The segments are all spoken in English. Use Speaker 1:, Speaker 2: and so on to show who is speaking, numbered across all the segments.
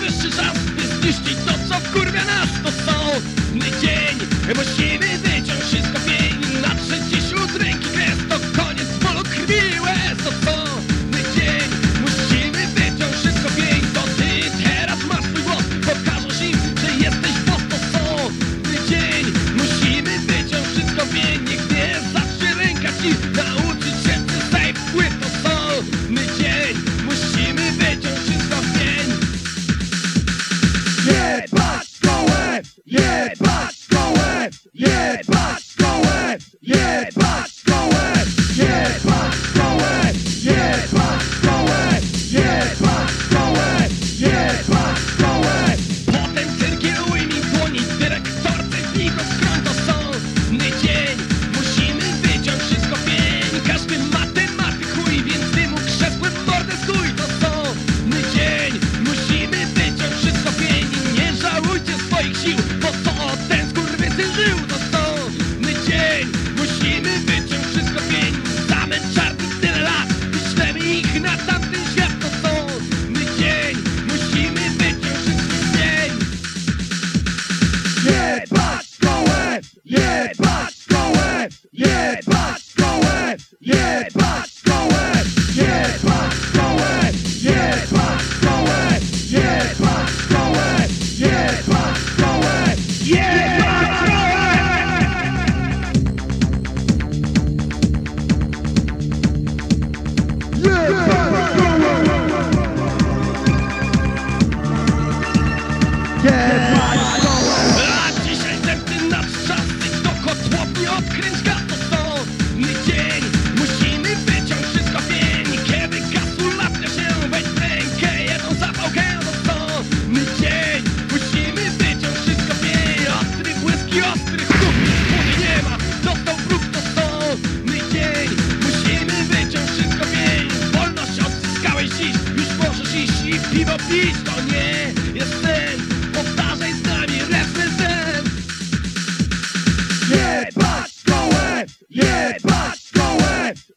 Speaker 1: najwyższy czas, by zniszczyć to, co wkurwia nas, to są dzień, emocji. Yeah, boss, go it. Yeah, boss, go it. Yeah, boss. Yeah, Butch going. Yeah, Butch going. Yeah, Butch going. Yeah, Butch going. Yeah, Butch going. Yeah, Butch going. Yeah, Butch going. Yeah, Butch going. Yeah. Prince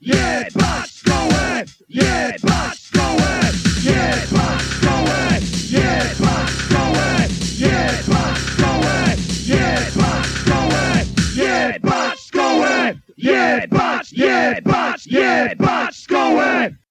Speaker 1: Jebać szkołę! Jebać szkołę! Jebać szkołę! Jebać szkołę! Jebać szkołę! Jebać szkołę! Jebać szkołę! Jebać, jebać, jebać szkołę!